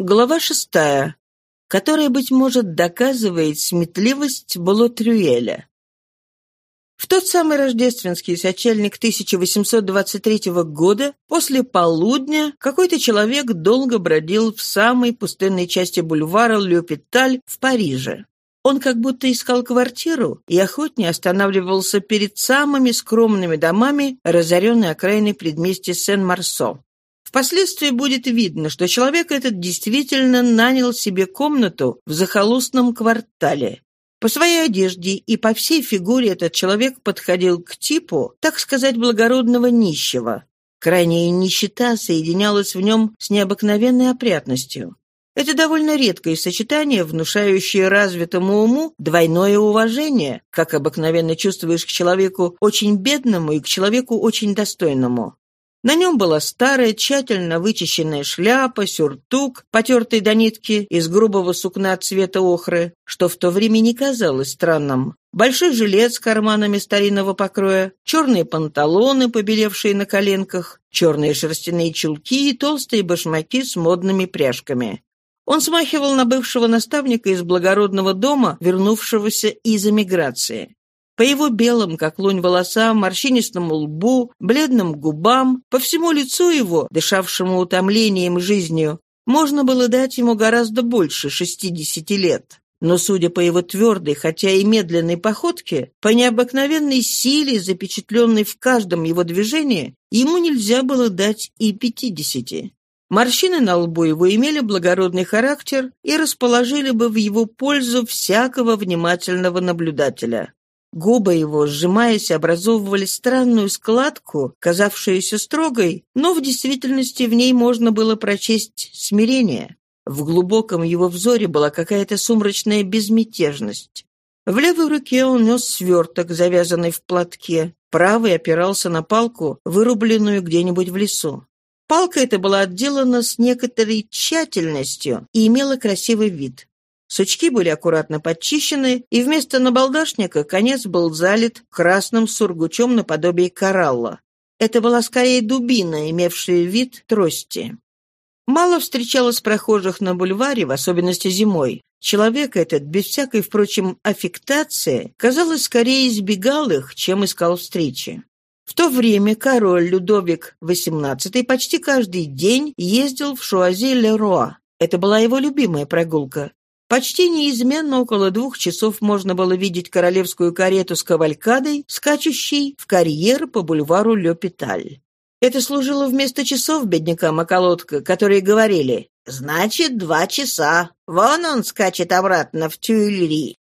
Глава шестая, которая, быть может, доказывает сметливость Болотрюэля. В тот самый рождественский сочельник 1823 года, после полудня, какой-то человек долго бродил в самой пустынной части бульвара Лёпиталь в Париже. Он как будто искал квартиру и охотнее останавливался перед самыми скромными домами разоренной окраины предместья Сен-Марсо. Впоследствии будет видно, что человек этот действительно нанял себе комнату в захолустном квартале. По своей одежде и по всей фигуре этот человек подходил к типу, так сказать, благородного нищего. Крайняя нищета соединялась в нем с необыкновенной опрятностью. Это довольно редкое сочетание, внушающее развитому уму двойное уважение, как обыкновенно чувствуешь к человеку очень бедному и к человеку очень достойному. На нем была старая, тщательно вычищенная шляпа, сюртук, потертый до нитки из грубого сукна цвета охры, что в то время не казалось странным. Большой жилет с карманами старинного покроя, черные панталоны, побелевшие на коленках, черные шерстяные чулки и толстые башмаки с модными пряжками. Он смахивал на бывшего наставника из благородного дома, вернувшегося из эмиграции. По его белым, как лунь, волосам, морщинистому лбу, бледным губам, по всему лицу его, дышавшему утомлением жизнью, можно было дать ему гораздо больше шестидесяти лет. Но, судя по его твердой, хотя и медленной походке, по необыкновенной силе, запечатленной в каждом его движении, ему нельзя было дать и пятидесяти. Морщины на лбу его имели благородный характер и расположили бы в его пользу всякого внимательного наблюдателя. Губы его, сжимаясь, образовывали странную складку, казавшуюся строгой, но в действительности в ней можно было прочесть смирение. В глубоком его взоре была какая-то сумрачная безмятежность. В левой руке он нес сверток, завязанный в платке, правый опирался на палку, вырубленную где-нибудь в лесу. Палка эта была отделана с некоторой тщательностью и имела красивый вид. Сучки были аккуратно подчищены, и вместо набалдашника конец был залит красным сургучом наподобие коралла. Это была скорее дубина, имевшая вид трости. Мало встречалось прохожих на бульваре, в особенности зимой. Человек этот, без всякой, впрочем, аффектации, казалось, скорее избегал их, чем искал встречи. В то время король Людовик XVIII почти каждый день ездил в Шуази-ле-Руа. Это была его любимая прогулка. Почти неизменно около двух часов можно было видеть королевскую карету с кавалькадой, скачущей в карьер по бульвару Ле-Питаль. Это служило вместо часов беднякам околотка, которые говорили «Значит, два часа. Вон он скачет обратно в Тюильри».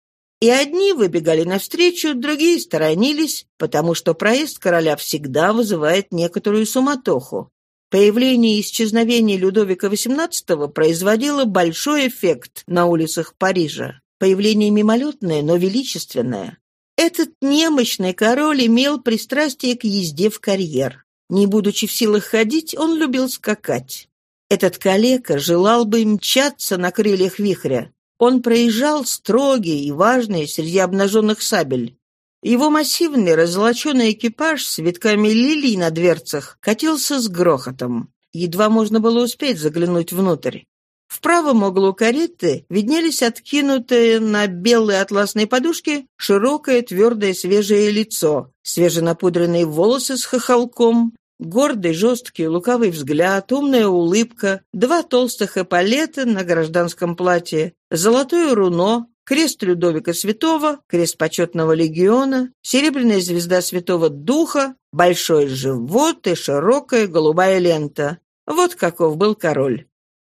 И одни выбегали навстречу, другие сторонились, потому что проезд короля всегда вызывает некоторую суматоху. Появление и исчезновение Людовика XVIII производило большой эффект на улицах Парижа. Появление мимолетное, но величественное. Этот немощный король имел пристрастие к езде в карьер. Не будучи в силах ходить, он любил скакать. Этот калека желал бы мчаться на крыльях вихря. Он проезжал строгий и важный среди обнаженных сабель. Его массивный разлоченный экипаж с витками лилий на дверцах катился с грохотом. Едва можно было успеть заглянуть внутрь. В правом углу кареты виднелись откинутые на белые атласные подушки широкое, твердое, свежее лицо, свеженапудренные волосы с хохолком, гордый, жесткий, лукавый взгляд, умная улыбка, два толстых эполета на гражданском платье, золотое руно, крест Людовика Святого, крест почетного легиона, серебряная звезда Святого Духа, большой живот и широкая голубая лента. Вот каков был король.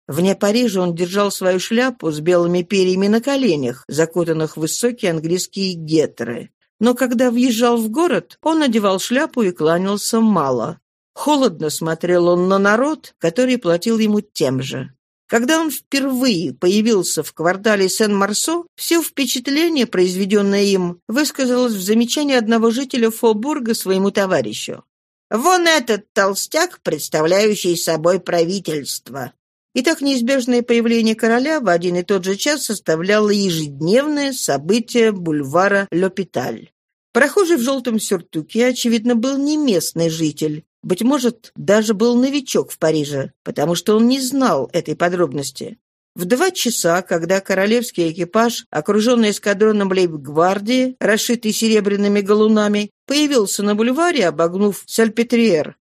Вне Парижа он держал свою шляпу с белыми перьями на коленях, закутанных в высокие английские гетры. Но когда въезжал в город, он надевал шляпу и кланялся мало. Холодно смотрел он на народ, который платил ему тем же. Когда он впервые появился в квартале Сен-Марсо, все впечатление, произведенное им, высказалось в замечании одного жителя Фобурга своему товарищу. «Вон этот толстяк, представляющий собой правительство». И так неизбежное появление короля в один и тот же час составляло ежедневное событие бульвара Л'Опиталь. Прохожий в желтом сюртуке, очевидно, был не местный житель, быть может, даже был новичок в Париже, потому что он не знал этой подробности. В два часа, когда королевский экипаж, окруженный эскадроном лейб-гвардии, расшитый серебряными галунами, появился на бульваре, обогнув Сальпетриер,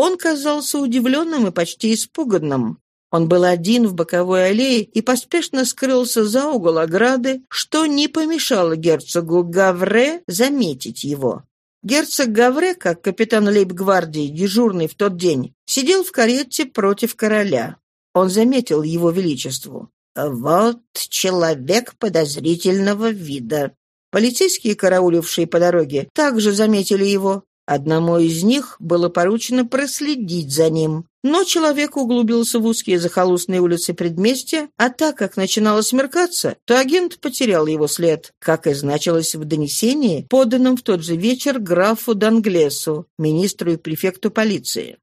он казался удивленным и почти испуганным. Он был один в боковой аллее и поспешно скрылся за угол ограды, что не помешало герцогу Гавре заметить его. Герцог Гавре, капитан лейб-гвардии, дежурный в тот день, сидел в карете против короля. Он заметил его величеству. «Вот человек подозрительного вида». Полицейские, караулившие по дороге, также заметили его. Одному из них было поручено проследить за ним. Но человек углубился в узкие захолустные улицы предместья, а так как начинало смеркаться, то агент потерял его след, как и значилось в донесении, поданном в тот же вечер графу Данглесу, министру и префекту полиции.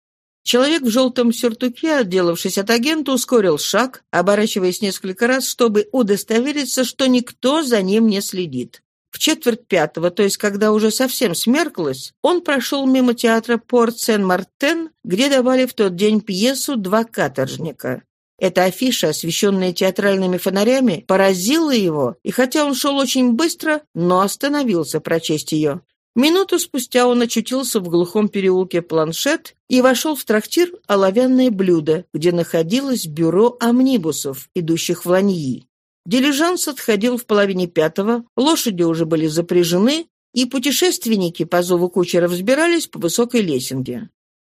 Человек в желтом сюртуке, отделавшись от агента, ускорил шаг, оборачиваясь несколько раз, чтобы удостовериться, что никто за ним не следит. В четверть пятого, то есть когда уже совсем смерклось, он прошел мимо театра Порт-Сен-Мартен, где давали в тот день пьесу «Два каторжника». Эта афиша, освещенная театральными фонарями, поразила его, и хотя он шел очень быстро, но остановился прочесть ее. Минуту спустя он очутился в глухом переулке Планшет и вошел в трактир «Оловянное блюдо», где находилось бюро амнибусов, идущих в Ланьи. Дилижанс отходил в половине пятого, лошади уже были запряжены, и путешественники по зову кучера взбирались по высокой лесенке.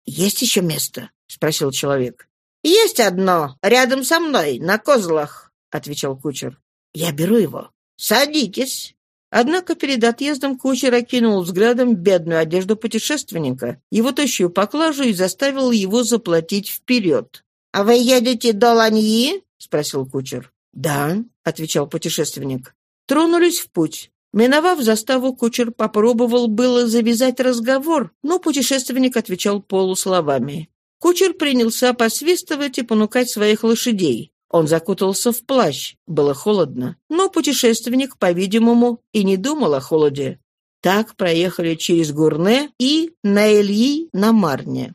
«Есть еще место?» — спросил человек. «Есть одно, рядом со мной, на козлах», — отвечал кучер. «Я беру его». «Садитесь». Однако перед отъездом кучер окинул взглядом бедную одежду путешественника, его тощую поклажу и заставил его заплатить вперед. «А вы едете до Ланьи?» — спросил кучер. «Да», — отвечал путешественник. Тронулись в путь. Миновав заставу, кучер попробовал было завязать разговор, но путешественник отвечал полусловами. Кучер принялся посвистывать и понукать своих лошадей. Он закутался в плащ. Было холодно. Но путешественник, по-видимому, и не думал о холоде. Так проехали через Гурне и на Эльи на Марне.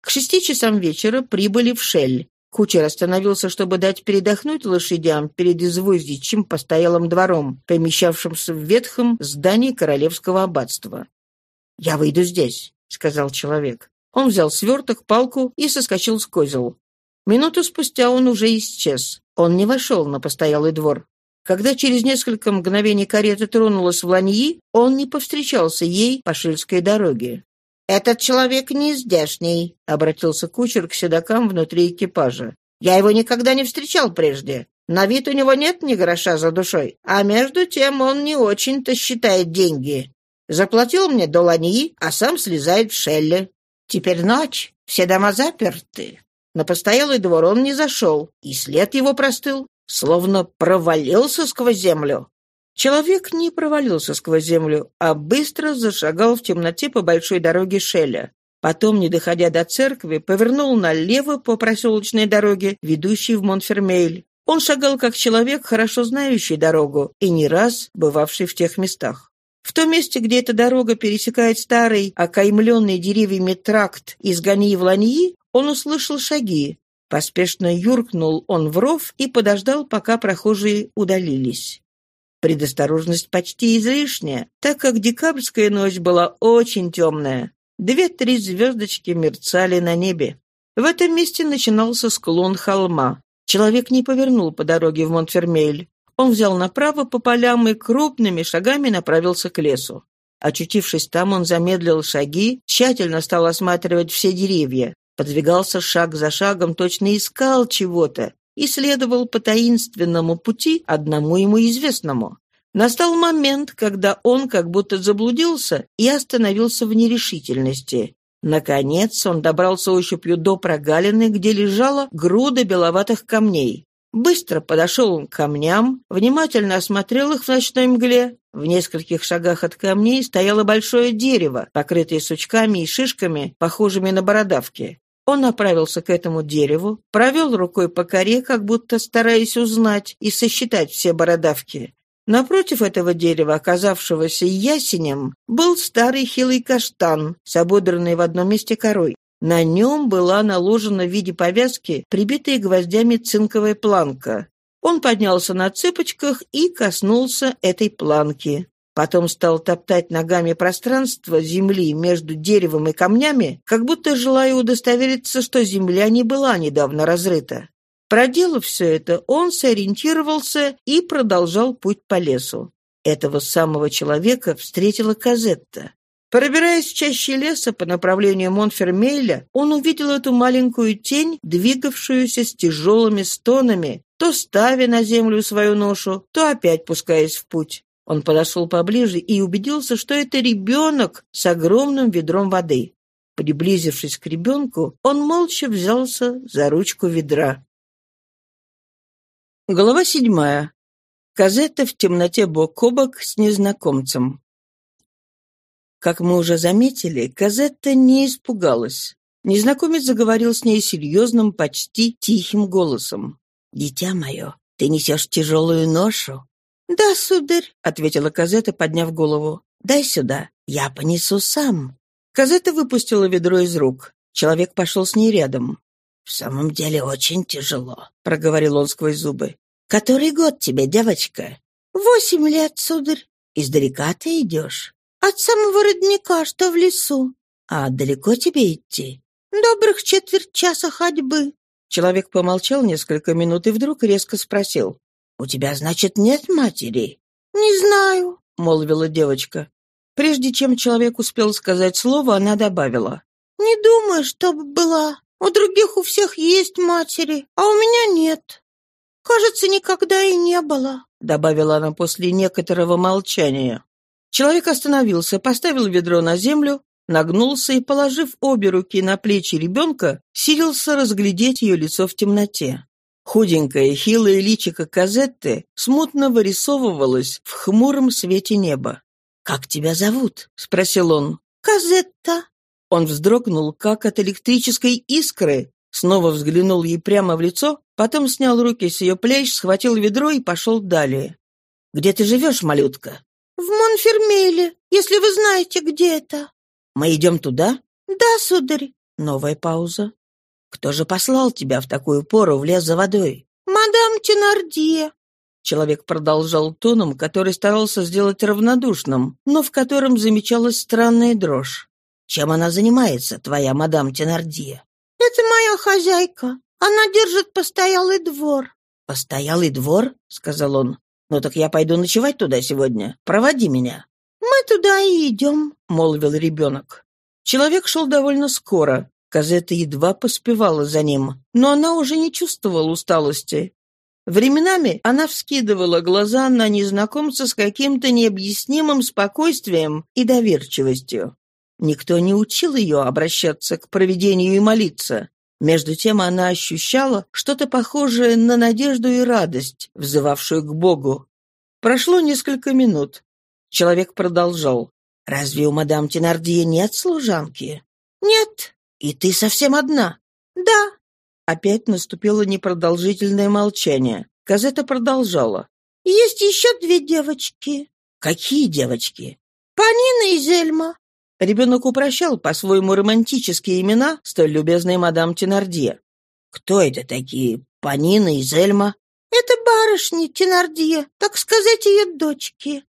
К шести часам вечера прибыли в Шель. Кучер остановился, чтобы дать передохнуть лошадям перед извоздичьим постоялым двором, помещавшимся в ветхом здании королевского аббатства. «Я выйду здесь», — сказал человек. Он взял сверток, палку и соскочил с козел. Минуту спустя он уже исчез. Он не вошел на постоялый двор. Когда через несколько мгновений карета тронулась в Ланьи, он не повстречался ей по шельской дороге. «Этот человек не здешний», — обратился кучер к седокам внутри экипажа. «Я его никогда не встречал прежде. На вид у него нет ни гроша за душой, а между тем он не очень-то считает деньги. Заплатил мне до Ланьи, а сам слезает в шелле. Теперь ночь, все дома заперты. На постоялый двор он не зашел, и след его простыл, словно провалился сквозь землю. Человек не провалился сквозь землю, а быстро зашагал в темноте по большой дороге Шеля. Потом, не доходя до церкви, повернул налево по проселочной дороге, ведущей в Монфермейль. Он шагал как человек, хорошо знающий дорогу и не раз бывавший в тех местах. В том месте, где эта дорога пересекает старый, окаймленный деревьями тракт из Ганьи в он услышал шаги. Поспешно юркнул он в ров и подождал, пока прохожие удалились. Предосторожность почти излишняя, так как декабрьская ночь была очень темная. Две-три звездочки мерцали на небе. В этом месте начинался склон холма. Человек не повернул по дороге в Монтфермейль. Он взял направо по полям и крупными шагами направился к лесу. Очутившись там, он замедлил шаги, тщательно стал осматривать все деревья. Подвигался шаг за шагом, точно искал чего-то и следовал по таинственному пути, одному ему известному. Настал момент, когда он как будто заблудился и остановился в нерешительности. Наконец он добрался ощупью до прогалины, где лежала груда беловатых камней. Быстро подошел он к камням, внимательно осмотрел их в ночной мгле. В нескольких шагах от камней стояло большое дерево, покрытое сучками и шишками, похожими на бородавки. Он направился к этому дереву, провел рукой по коре, как будто стараясь узнать и сосчитать все бородавки. Напротив этого дерева, оказавшегося ясенем, был старый хилый каштан с ободранной в одном месте корой. На нем была наложена в виде повязки прибитая гвоздями цинковая планка. Он поднялся на цыпочках и коснулся этой планки. Потом стал топтать ногами пространство земли между деревом и камнями, как будто желая удостовериться, что земля не была недавно разрыта. Проделав все это, он сориентировался и продолжал путь по лесу. Этого самого человека встретила Казетта. Пробираясь в чаще леса по направлению Монфермейля, он увидел эту маленькую тень, двигавшуюся с тяжелыми стонами, то ставя на землю свою ношу, то опять пускаясь в путь. Он подошел поближе и убедился, что это ребенок с огромным ведром воды. Приблизившись к ребенку, он молча взялся за ручку ведра. Глава седьмая. Казета в темноте бок о бок с незнакомцем. Как мы уже заметили, Казетта не испугалась. Незнакомец заговорил с ней серьезным, почти тихим голосом. «Дитя мое, ты несешь тяжелую ношу?» «Да, сударь», — ответила Казета, подняв голову. «Дай сюда, я понесу сам». Казета выпустила ведро из рук. Человек пошел с ней рядом. «В самом деле очень тяжело», — проговорил он сквозь зубы. «Который год тебе, девочка?» «Восемь лет, сударь». «Издалека ты идешь?» «От самого родника, что в лесу». «А далеко тебе идти?» «Добрых четверть часа ходьбы». Человек помолчал несколько минут и вдруг резко спросил. «У тебя, значит, нет матери?» «Не знаю», — молвила девочка. Прежде чем человек успел сказать слово, она добавила. «Не думаю, чтобы была. У других у всех есть матери, а у меня нет. Кажется, никогда и не было», — добавила она после некоторого молчания. Человек остановился, поставил ведро на землю, нагнулся и, положив обе руки на плечи ребенка, силился разглядеть ее лицо в темноте. Худенькое, хилое личико Казетты смутно вырисовывалось в хмуром свете неба. «Как тебя зовут?» — спросил он. «Казетта». Он вздрогнул, как от электрической искры, снова взглянул ей прямо в лицо, потом снял руки с ее плеч, схватил ведро и пошел далее. «Где ты живешь, малютка?» «В Монфермейле, если вы знаете, где это». «Мы идем туда?» «Да, сударь». Новая пауза. «Кто же послал тебя в такую пору в лес за водой?» «Мадам Тенардье». Человек продолжал тоном, который старался сделать равнодушным, но в котором замечалась странная дрожь. «Чем она занимается, твоя мадам Тенардье?» «Это моя хозяйка. Она держит постоялый двор». «Постоялый двор?» — сказал он. «Ну так я пойду ночевать туда сегодня. Проводи меня». «Мы туда и идем», — молвил ребенок. Человек шел довольно скоро. Казета едва поспевала за ним, но она уже не чувствовала усталости. Временами она вскидывала глаза на незнакомца с каким-то необъяснимым спокойствием и доверчивостью. Никто не учил ее обращаться к провидению и молиться. Между тем она ощущала что-то похожее на надежду и радость, взывавшую к Богу. Прошло несколько минут. Человек продолжал. «Разве у мадам Тенардье нет служанки?» «Нет», «И ты совсем одна?» «Да». Опять наступило непродолжительное молчание. Казета продолжала. «Есть еще две девочки». «Какие девочки?» «Панина и Зельма». Ребенок упрощал по-своему романтические имена столь любезной мадам Тенардье. «Кто это такие? Панина и Зельма?» «Это барышни Тенардье, так сказать, ее дочки».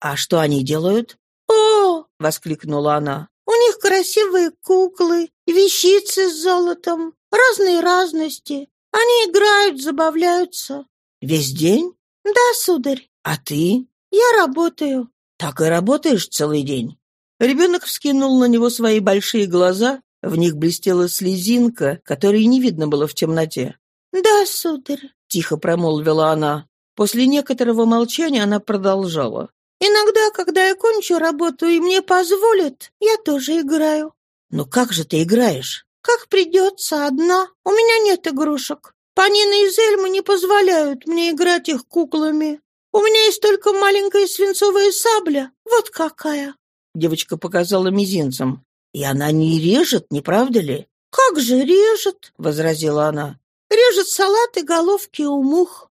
«А что они делают?» «О!» — воскликнула она. У них красивые куклы, вещицы с золотом, разные разности. Они играют, забавляются. Весь день? Да, сударь. А ты? Я работаю. Так и работаешь целый день? Ребенок вскинул на него свои большие глаза, в них блестела слезинка, которой не видно было в темноте. «Да, сударь», — тихо промолвила она. После некоторого молчания она продолжала. Иногда, когда я кончу работу и мне позволят, я тоже играю». «Ну как же ты играешь?» «Как придется, одна. У меня нет игрушек. Панина и Зельма не позволяют мне играть их куклами. У меня есть только маленькая свинцовая сабля. Вот какая». Девочка показала мизинцем. «И она не режет, не правда ли?» «Как же режет?» — возразила она. «Режет салат и головки у мух».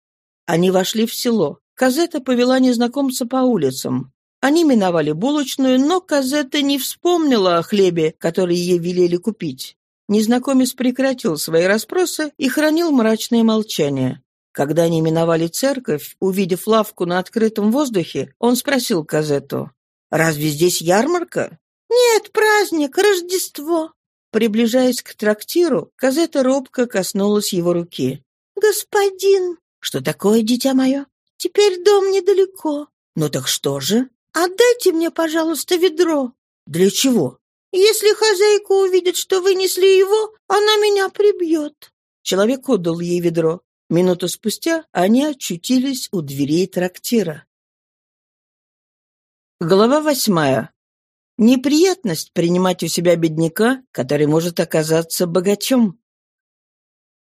Они вошли в село. Казета повела незнакомца по улицам. Они миновали булочную, но Казета не вспомнила о хлебе, который ей велели купить. Незнакомец прекратил свои расспросы и хранил мрачное молчание. Когда они миновали церковь, увидев лавку на открытом воздухе, он спросил Казету, «Разве здесь ярмарка?» «Нет, праздник, Рождество». Приближаясь к трактиру, Казета робко коснулась его руки. «Господин!» «Что такое, дитя мое?» «Теперь дом недалеко». «Ну так что же?» «Отдайте мне, пожалуйста, ведро». «Для чего?» «Если хозяйка увидит, что вынесли его, она меня прибьет». Человек отдал ей ведро. Минуту спустя они очутились у дверей трактира. Глава восьмая. Неприятность принимать у себя бедняка, который может оказаться богачом.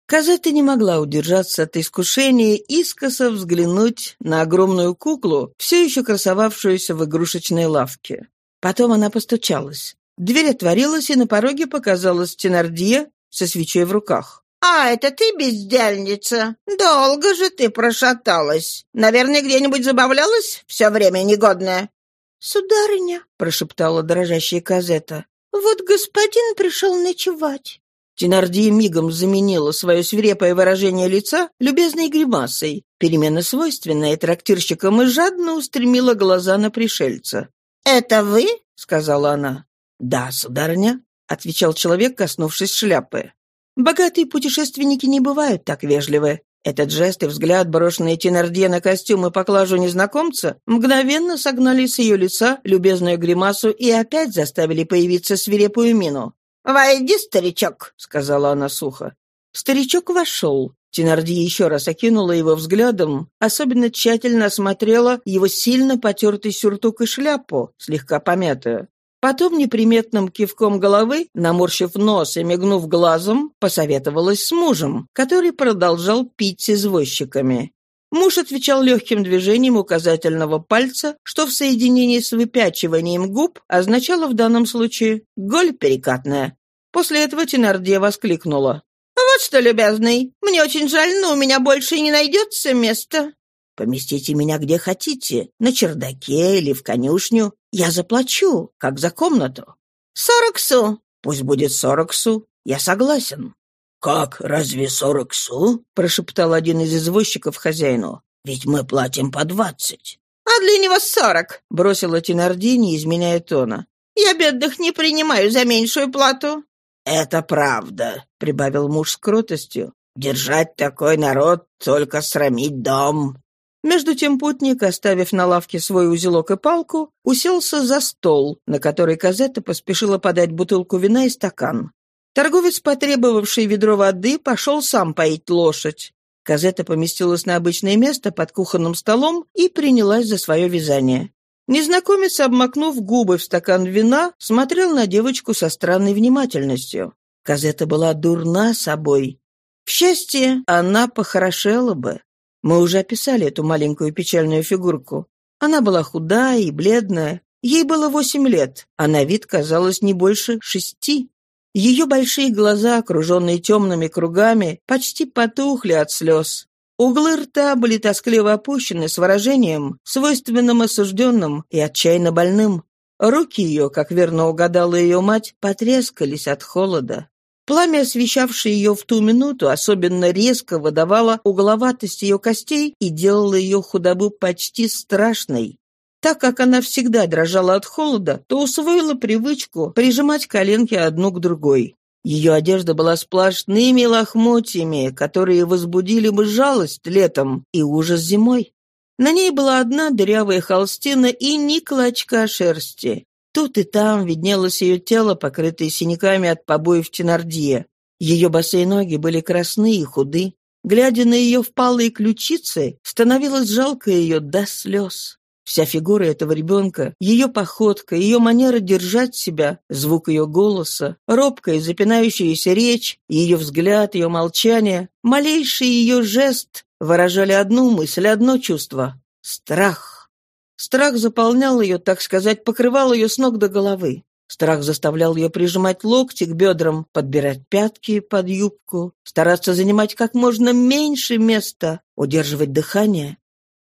Казета не могла удержаться от искушения искоса взглянуть на огромную куклу, все еще красовавшуюся в игрушечной лавке. Потом она постучалась. Дверь отворилась, и на пороге показалась Тенардье со свечой в руках. «А, это ты, бездельница? Долго же ты прошаталась. Наверное, где-нибудь забавлялась все время негодное?» «Сударыня», — прошептала дрожащая Казета, — «вот господин пришел ночевать». Тенардия мигом заменила свое свирепое выражение лица любезной гримасой, перемена свойственная трактирщикам, и жадно устремила глаза на пришельца. «Это вы?» — сказала она. «Да, сударыня», — отвечал человек, коснувшись шляпы. Богатые путешественники не бывают так вежливы. Этот жест и взгляд, брошенные Тенардье на костюм и поклажу незнакомца, мгновенно согнали с ее лица любезную гримасу и опять заставили появиться свирепую мину. «Войди, старичок», — сказала она сухо. Старичок вошел. Тенардье еще раз окинула его взглядом, особенно тщательно осмотрела его сильно потертый сюртук и шляпу, слегка помятую. Потом неприметным кивком головы, наморщив нос и мигнув глазом, посоветовалась с мужем, который продолжал пить с извозчиками. Муж отвечал легким движением указательного пальца, что в соединении с выпячиванием губ означало в данном случае «голь перекатная». После этого Тенардия воскликнула. «Вот что, любезный, мне очень жаль, но у меня больше не найдется места». Поместите меня где хотите, на чердаке или в конюшню. Я заплачу, как за комнату. Сорок су. Пусть будет сорок су. Я согласен. «Как, разве сорок су?» — прошептал один из извозчиков хозяину. «Ведь мы платим по двадцать». «А для него сорок», — бросила Тенарди, не изменяя тона. «Я бедных не принимаю за меньшую плату». «Это правда», — прибавил муж с кротостью. «Держать такой народ — только срамить дом. Между тем путник, оставив на лавке свой узелок и палку, уселся за стол, на который Казетта поспешила подать бутылку вина и стакан. Торговец, потребовавший ведро воды, пошел сам поить лошадь. Казетта поместилась на обычное место под кухонным столом и принялась за свое вязание. Незнакомец, обмакнув губы в стакан вина, смотрел на девочку со странной внимательностью. Казетта была дурна собой. В счастье, она похорошела бы. Мы уже описали эту маленькую печальную фигурку. Она была худая и бледная. Ей было восемь лет, а на вид казалось не больше шести. Ее большие глаза, окруженные темными кругами, почти потухли от слез. Углы рта были тоскливо опущены с выражением, свойственным осужденным и отчаянно больным. Руки ее, как верно угадала ее мать, потрескались от холода. Пламя, освещавшее ее в ту минуту, особенно резко выдавало угловатость ее костей и делало ее худобу почти страшной. Так как она всегда дрожала от холода, то усвоила привычку прижимать коленки одну к другой. Ее одежда была сплошными лохмотьями, которые возбудили бы жалость летом и ужас зимой. На ней была одна дырявая холстина и ни клочка шерсти. Тут и там виднелось ее тело, покрытое синяками от побоев Тенардье. Ее босые ноги были красны и худы. Глядя на ее впалые ключицы, становилось жалко ее до слез. Вся фигура этого ребенка, ее походка, ее манера держать себя, звук ее голоса, робкая запинающаяся речь, ее взгляд, ее молчание, малейший ее жест выражали одну мысль, одно чувство — страх. Страх заполнял ее, так сказать, покрывал ее с ног до головы. Страх заставлял ее прижимать локти к бедрам, подбирать пятки под юбку, стараться занимать как можно меньше места, удерживать дыхание.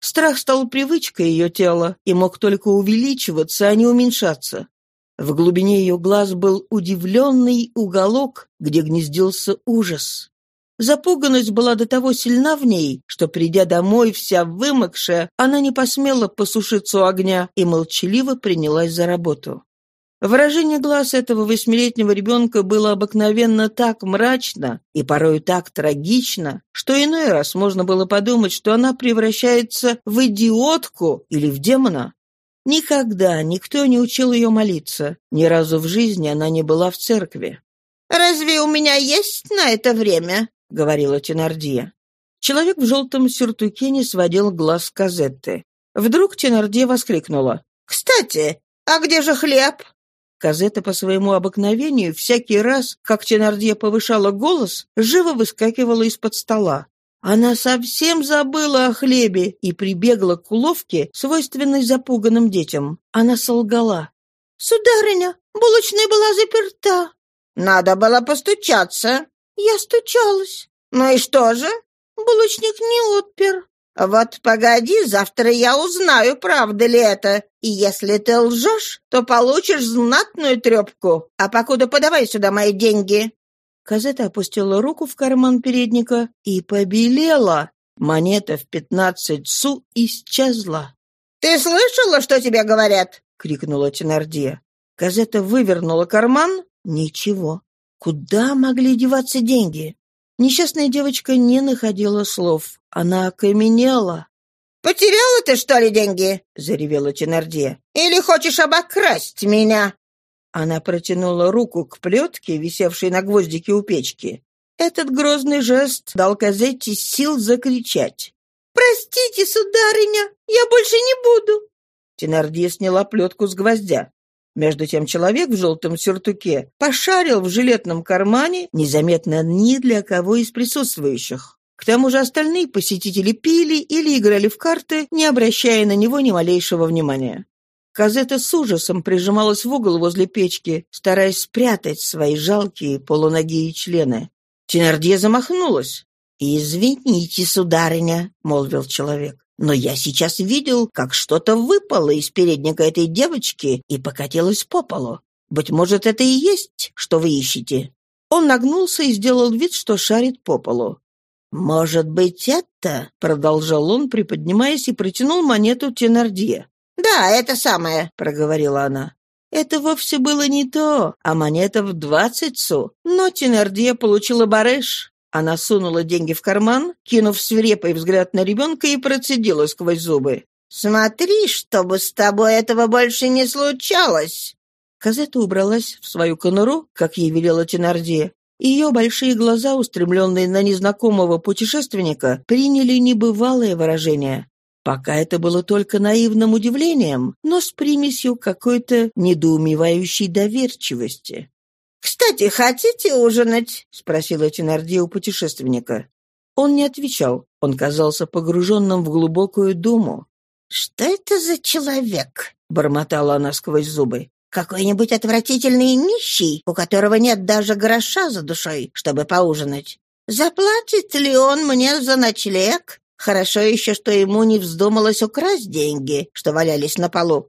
Страх стал привычкой ее тела и мог только увеличиваться, а не уменьшаться. В глубине ее глаз был удивленный уголок, где гнездился ужас. Запуганность была до того сильна в ней, что, придя домой, вся вымокшая, она не посмела посушиться у огня и молчаливо принялась за работу. Выражение глаз этого восьмилетнего ребенка было обыкновенно так мрачно и порою так трагично, что иной раз можно было подумать, что она превращается в идиотку или в демона. Никогда никто не учил ее молиться, ни разу в жизни она не была в церкви. «Разве у меня есть на это время?» — говорила Тенардия. Человек в желтом сюртуке не сводил глаз с Казетты. Вдруг Тенардия воскликнула. «Кстати, а где же хлеб?» Казета по своему обыкновению всякий раз, как Тенардье повышала голос, живо выскакивала из-под стола. Она совсем забыла о хлебе и прибегла к уловке, свойственной запуганным детям. Она солгала. «Сударыня, булочная была заперта». «Надо было постучаться». «Я стучалась». «Ну и что же?» «Булочник не отпер». «Вот погоди, завтра я узнаю, правда ли это. И если ты лжешь, то получишь знатную трепку. А покуда подавай сюда мои деньги». Казета опустила руку в карман передника и побелела. Монета в пятнадцать су исчезла. «Ты слышала, что тебе говорят?» — крикнула Тенардия. Казета вывернула карман. Ничего. Куда могли деваться деньги? Несчастная девочка не находила слов. Она окаменела. «Потеряла ты, что ли, деньги?» — заревела Тенардия. «Или хочешь обокрасть меня?» Она протянула руку к плетке, висевшей на гвоздике у печки. Этот грозный жест дал Казетте сил закричать. «Простите, сударыня, я больше не буду!» Тенардия сняла плетку с гвоздя. Между тем человек в желтом сюртуке пошарил в жилетном кармане, незаметно ни для кого из присутствующих. К тому же остальные посетители пили или играли в карты, не обращая на него ни малейшего внимания. Казета с ужасом прижималась в угол возле печки, стараясь спрятать свои жалкие полуногие члены. Тенардье замахнулась. «Извините, сударыня», — молвил человек, «но я сейчас видел, как что-то выпало из передника этой девочки и покатилось по полу. Быть может, это и есть, что вы ищете». Он нагнулся и сделал вид, что шарит по полу. «Может быть, это?» — продолжал он, приподнимаясь, и протянул монету Тенардье. «Да, это самое», — проговорила она. Это вовсе было не то, а монета в двадцать су. Но Тенардье получила барыш. Она сунула деньги в карман, кинув свирепый взгляд на ребенка и процедила сквозь зубы. «Смотри, чтобы с тобой этого больше не случалось!» Казета убралась в свою конуру, как ей велела Тенардье, ее большие глаза, устремленные на незнакомого путешественника, приняли небывалое выражение. Пока это было только наивным удивлением, но с примесью какой-то недоумевающей доверчивости. «Кстати, хотите ужинать?» — спросила Тенарди у путешественника. Он не отвечал. Он казался погруженным в глубокую думу. «Что это за человек?» — бормотала она сквозь зубы. Какой-нибудь отвратительный нищий, у которого нет даже гроша за душой, чтобы поужинать. Заплатит ли он мне за ночлег? Хорошо еще, что ему не вздумалось украсть деньги, что валялись на полу.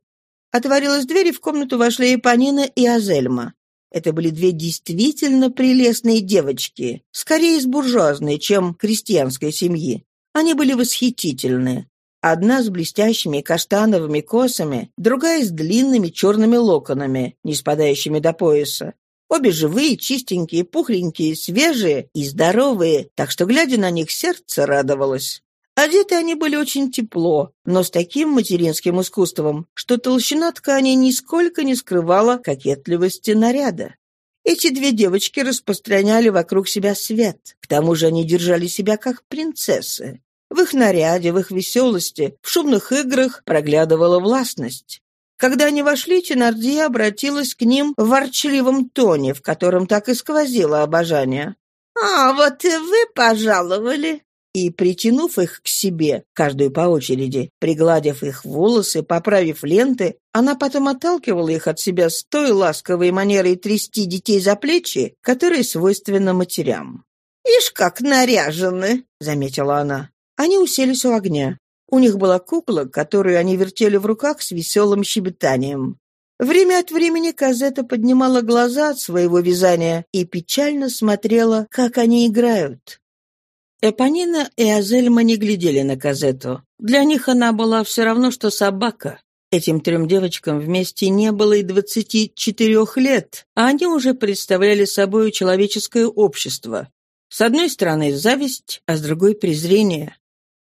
Отворилась дверь, и в комнату вошли Эпонина и Азельма. Это были две действительно прелестные девочки, скорее из буржуазной, чем крестьянской семьи. Они были восхитительны. Одна с блестящими каштановыми косами, другая с длинными черными локонами, не спадающими до пояса. Обе живые, чистенькие, пухленькие, свежие и здоровые, так что, глядя на них, сердце радовалось. Одеты они были очень тепло, но с таким материнским искусством, что толщина ткани нисколько не скрывала кокетливости наряда. Эти две девочки распространяли вокруг себя свет. К тому же они держали себя как принцессы. В их наряде, в их веселости, в шумных играх проглядывала властность. Когда они вошли, Тенардия обратилась к ним в ворчливом тоне, в котором так и сквозило обожание. «А, вот и вы пожаловали!» И, притянув их к себе, каждую по очереди, пригладив их волосы, поправив ленты, она потом отталкивала их от себя с той ласковой манерой трясти детей за плечи, которая свойственна матерям. «Ишь, как наряжены!» — заметила она. Они уселись у огня. У них была кукла, которую они вертели в руках с веселым щебетанием. Время от времени Казета поднимала глаза от своего вязания и печально смотрела, как они играют. Эпонина и Азельма не глядели на Казету. Для них она была все равно, что собака. Этим трем девочкам вместе не было и двадцати четырех лет, а они уже представляли собой человеческое общество. С одной стороны зависть, а с другой презрение.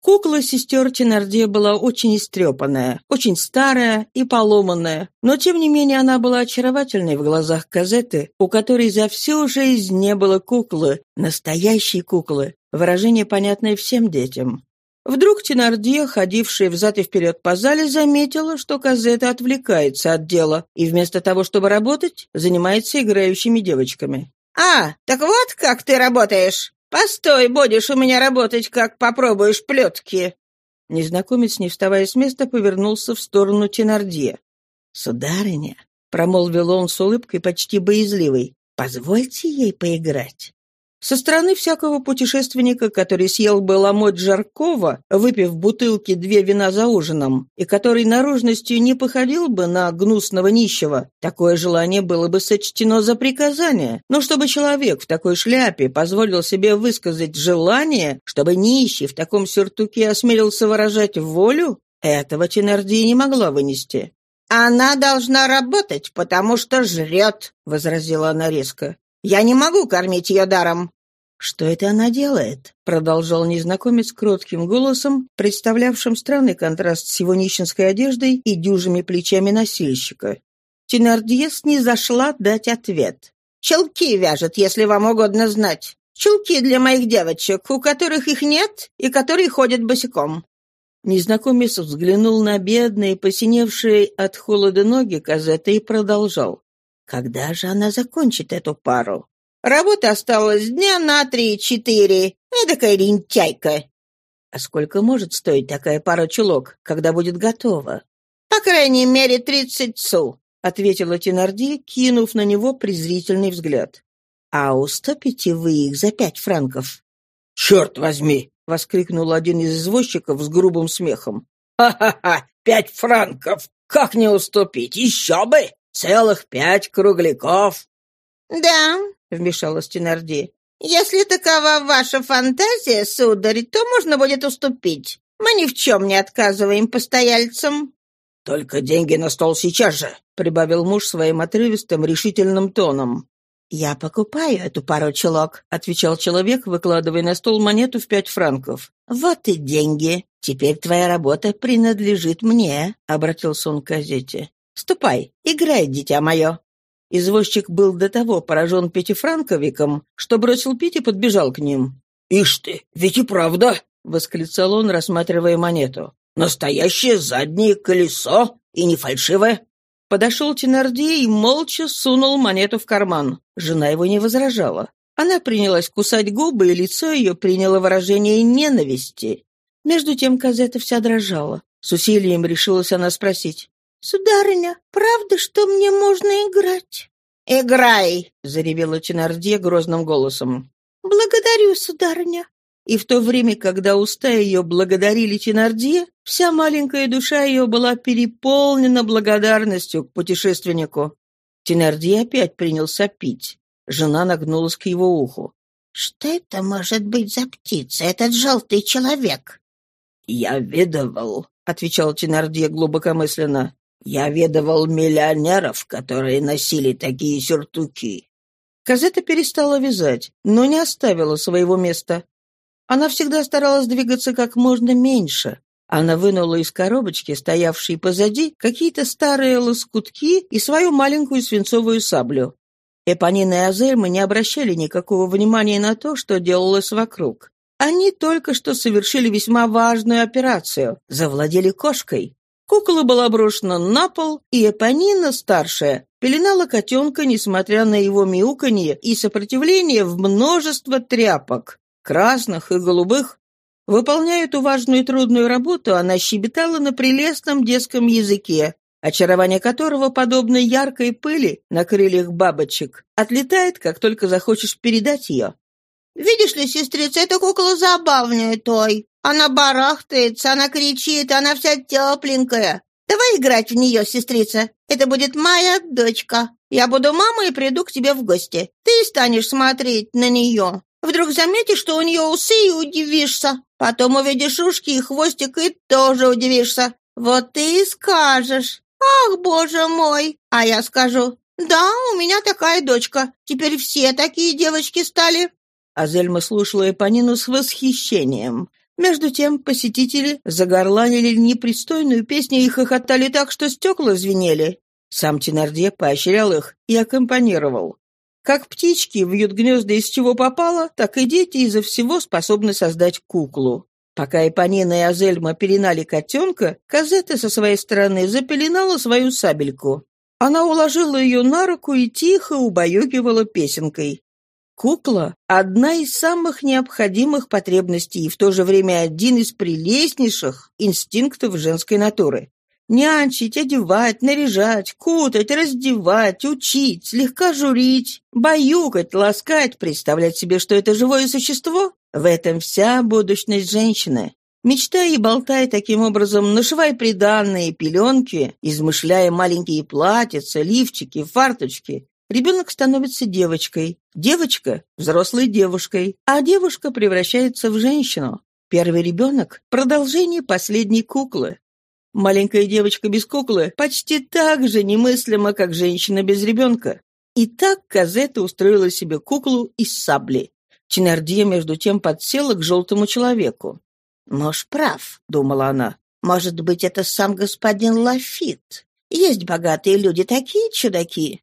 Кукла сестер Тенардье была очень истрепанная, очень старая и поломанная, но тем не менее она была очаровательной в глазах Казеты, у которой за всю жизнь не было куклы, настоящей куклы, выражение, понятное всем детям. Вдруг Тенардье, ходившая взад и вперед по зале, заметила, что Казета отвлекается от дела и вместо того, чтобы работать, занимается играющими девочками. «А, так вот как ты работаешь! Постой, будешь у меня работать, как попробуешь плетки!» Незнакомец, не вставая с места, повернулся в сторону Тенардье. «Сударыня», — промолвил он с улыбкой почти боязливой, — «позвольте ей поиграть». Со стороны всякого путешественника, который съел бы ломоть Жаркова, выпив бутылки две вина за ужином, и который наружностью не походил бы на гнусного нищего, такое желание было бы сочтено за приказание. Но чтобы человек в такой шляпе позволил себе высказать желание, чтобы нищий в таком сюртуке осмелился выражать волю, этого Тенарди не могла вынести. «Она должна работать, потому что жрет», — возразила она резко. «Я не могу кормить ее даром. «Что это она делает?» — продолжал незнакомец кротким голосом, представлявшим странный контраст с его нищенской одеждой и дюжими плечами носильщика. Тенардьес не зашла дать ответ. «Челки вяжет, если вам угодно знать. Чулки для моих девочек, у которых их нет и которые ходят босиком». Незнакомец взглянул на бедные, посиневшие от холода ноги Казеты и продолжал. «Когда же она закончит эту пару?» Работы осталось дня на три-четыре. Эдакая лентяйка. А сколько может стоить такая пара чулок, когда будет готова? По крайней мере, тридцать су, ответила Тенарди, кинув на него презрительный взгляд. А уступите вы их за пять франков? Черт возьми! воскликнул один из извозчиков с грубым смехом. «Ха-ха-ха! Пять франков! Как не уступить? Еще бы! Целых пять кругляков!» «Да, — вмешалась Тенарди. «Если такова ваша фантазия, сударь, то можно будет уступить. Мы ни в чем не отказываем постояльцам». «Только деньги на стол сейчас же», — прибавил муж своим отрывистым, решительным тоном. «Я покупаю эту пару чулок», — отвечал человек, выкладывая на стол монету в пять франков. «Вот и деньги. Теперь твоя работа принадлежит мне», — обратился он к газете. «Ступай, играй, дитя мое». Извозчик был до того поражен пятифранковиком, что бросил пить и подбежал к ним. «Ишь ты, ведь и правда!» — восклицал он, рассматривая монету. «Настоящее заднее колесо и не фальшивое!» Подошел Тенарди и молча сунул монету в карман. Жена его не возражала. Она принялась кусать губы, и лицо ее приняло выражение ненависти. Между тем Казета вся дрожала. С усилием решилась она спросить. «Сударыня, правда, что мне можно играть?» «Играй!» — заревела Ченардье грозным голосом. «Благодарю, сударыня». И в то время, когда уста ее благодарили Ченардье, вся маленькая душа ее была переполнена благодарностью к путешественнику. Тенардье опять принялся пить. Жена нагнулась к его уху. «Что это может быть за птица, этот желтый человек?» «Я видывал», — отвечал Тенардье глубокомысленно. Я ведовал миллионеров, которые носили такие сюртуки. Казета перестала вязать, но не оставила своего места. Она всегда старалась двигаться как можно меньше. Она вынула из коробочки, стоявшей позади, какие-то старые лоскутки и свою маленькую свинцовую саблю. Эпонина и Азельма не обращали никакого внимания на то, что делалось вокруг. Они только что совершили весьма важную операцию — завладели кошкой. Кукла была брошена на пол, и Эпонина, старшая, пеленала котенка, несмотря на его мяуканье и сопротивление в множество тряпок, красных и голубых. Выполняя эту важную и трудную работу, она щебетала на прелестном детском языке, очарование которого, подобно яркой пыли на крыльях бабочек, отлетает, как только захочешь передать ее. «Видишь ли, сестрица, эта кукла забавнее той. Она барахтается, она кричит, она вся тепленькая. Давай играть в нее, сестрица. Это будет моя дочка. Я буду мамой и приду к тебе в гости. Ты станешь смотреть на нее. Вдруг заметишь, что у нее усы, и удивишься. Потом увидишь ушки и хвостик, и тоже удивишься. Вот ты и скажешь. Ах, боже мой! А я скажу, да, у меня такая дочка. Теперь все такие девочки стали. Азельма слушала Эпонину с восхищением. Между тем посетители загорланили непристойную песню и хохотали так, что стекла звенели. Сам Тенардье поощрял их и аккомпанировал. Как птички вьют гнезда из чего попало, так и дети изо всего способны создать куклу. Пока Эпонина и Азельма пеленали котенка, Казетта со своей стороны запеленала свою сабельку. Она уложила ее на руку и тихо убаюкивала песенкой. Кукла — одна из самых необходимых потребностей и в то же время один из прелестнейших инстинктов женской натуры. Нянчить, одевать, наряжать, кутать, раздевать, учить, слегка журить, баюкать, ласкать, представлять себе, что это живое существо — в этом вся будущность женщины. Мечтая и болтая таким образом, нашивая приданные пеленки, измышляя маленькие платьица, лифчики, фарточки, ребенок становится девочкой, девочка – взрослой девушкой, а девушка превращается в женщину. Первый ребенок – продолжение последней куклы. Маленькая девочка без куклы почти так же немыслима, как женщина без ребенка. И так Казета устроила себе куклу из сабли. Чинардия, между тем, подсела к желтому человеку. «Муж прав», — думала она. «Может быть, это сам господин Лафит. Есть богатые люди такие чудаки».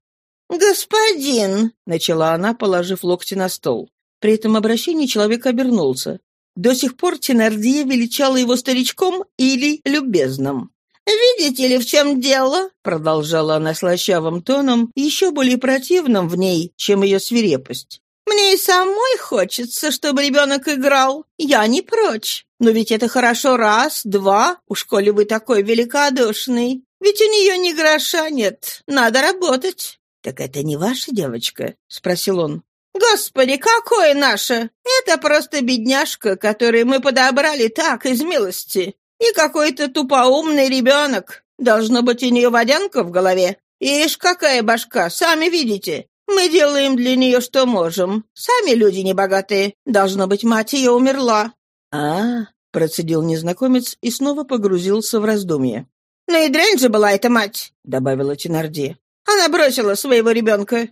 «Господин!» — начала она, положив локти на стол. При этом обращении человек обернулся. До сих пор Тенардия величала его старичком или любезным. «Видите ли, в чем дело?» — продолжала она слащавым тоном, еще более противным в ней, чем ее свирепость. Мне и самой хочется, чтобы ребенок играл. Я не прочь. Но ведь это хорошо раз, два, уж коли вы такой великодушный. Ведь у нее ни гроша нет, надо работать». «Так это не ваша девочка?» — спросил он. «Господи, какое наше? Это просто бедняжка, которую мы подобрали так, из милости. И какой-то тупоумный ребенок. Должно быть, у нее водянка в голове. Ишь, какая башка, сами видите. Мы делаем для нее, что можем. Сами люди небогатые. Должно быть, мать ее умерла». «А, — процедил незнакомец и снова погрузился в раздумье. «Ну и дрянь же была эта мать», — добавила Тенарди. «Она бросила своего ребенка».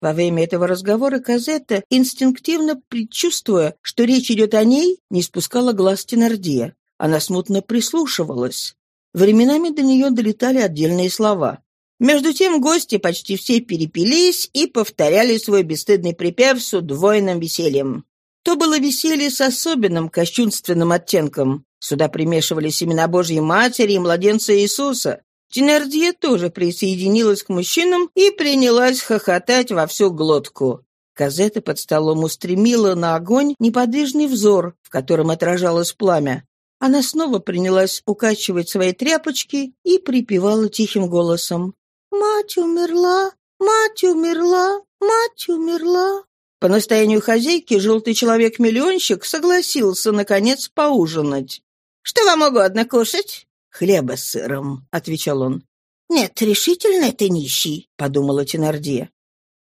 Во время этого разговора Казетта, инстинктивно предчувствуя, что речь идет о ней, не спускала глаз Тенардия. Она смутно прислушивалась. Временами до нее долетали отдельные слова. Между тем гости почти все перепились и повторяли свой бесстыдный припев с удвоенным весельем. То было веселье с особенным кощунственным оттенком. Сюда примешивались имена Божьей Матери и младенца Иисуса. Тенардье тоже присоединилась к мужчинам и принялась хохотать во всю глотку. Казета под столом устремила на огонь неподвижный взор, в котором отражалось пламя. Она снова принялась укачивать свои тряпочки и припевала тихим голосом. «Мать умерла, мать умерла, мать умерла». По настоянию хозяйки желтый человек-миллионщик согласился, наконец, поужинать. «Что вам угодно кушать?» «Хлеба с сыром», — отвечал он. «Нет, решительно ты нищий», — подумала Тенардия.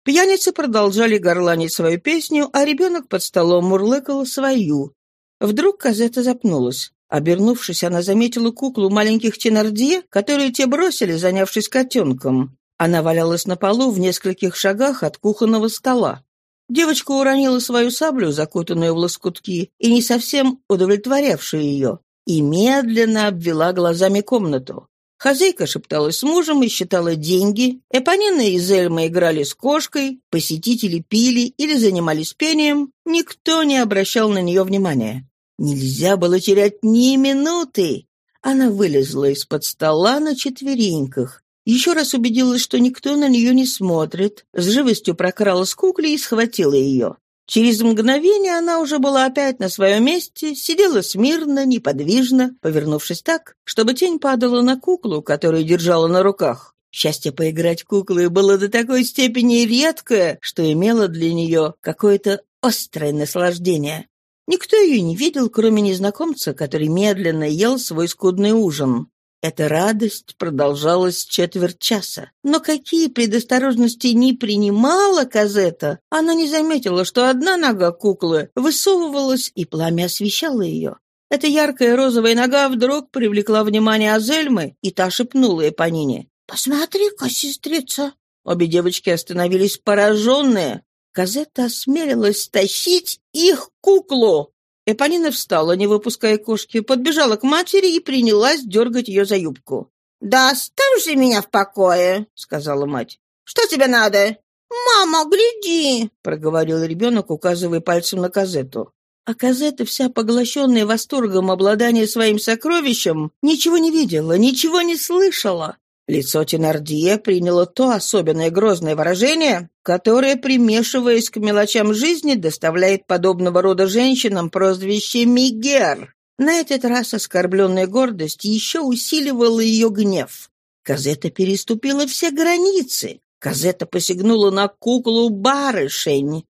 Пьяницы продолжали горланить свою песню, а ребенок под столом мурлыкал свою. Вдруг Казета запнулась. Обернувшись, она заметила куклу маленьких Тенардье, которую те бросили, занявшись котенком. Она валялась на полу в нескольких шагах от кухонного стола. Девочка уронила свою саблю, закутанную в лоскутки, и не совсем удовлетворявшую ее, и медленно обвела глазами комнату. Хозяйка шепталась с мужем и считала деньги, Эпонина и Зельма играли с кошкой, посетители пили или занимались пением, никто не обращал на нее внимания. Нельзя было терять ни минуты. Она вылезла из-под стола на четвереньках. Еще раз убедилась, что никто на нее не смотрит. С живостью прокралась к кукле и схватила ее. Через мгновение она уже была опять на своем месте, сидела смирно, неподвижно, повернувшись так, чтобы тень падала на куклу, которую держала на руках. Счастье поиграть куклой было до такой степени редкое, что имело для нее какое-то острое наслаждение. Никто ее не видел, кроме незнакомца, который медленно ел свой скудный ужин. Эта радость продолжалась четверть часа. Но какие предосторожности не принимала Казета, она не заметила, что одна нога куклы высовывалась, и пламя освещало ее. Эта яркая розовая нога вдруг привлекла внимание Азельмы, и та шепнула Эпонине. «Посмотри-ка, сестрица!» Обе девочки остановились пораженные. Казетта осмелилась тащить их куклу. Эпонина встала, не выпуская кошки, подбежала к матери и принялась дергать ее за юбку. «Да оставь же меня в покое», — сказала мать. «Что тебе надо?» «Мама, гляди!» — проговорил ребенок, указывая пальцем на Казетту. А Казетта, вся поглощенная восторгом обладания своим сокровищем, ничего не видела, ничего не слышала. Лицо Тенардье приняло то особенное грозное выражение, которое, примешиваясь к мелочам жизни, доставляет подобного рода женщинам прозвище «Мигер». На этот раз оскорбленная гордость еще усиливала ее гнев. Казета переступила все границы. Казета посягнула на куклу барышень.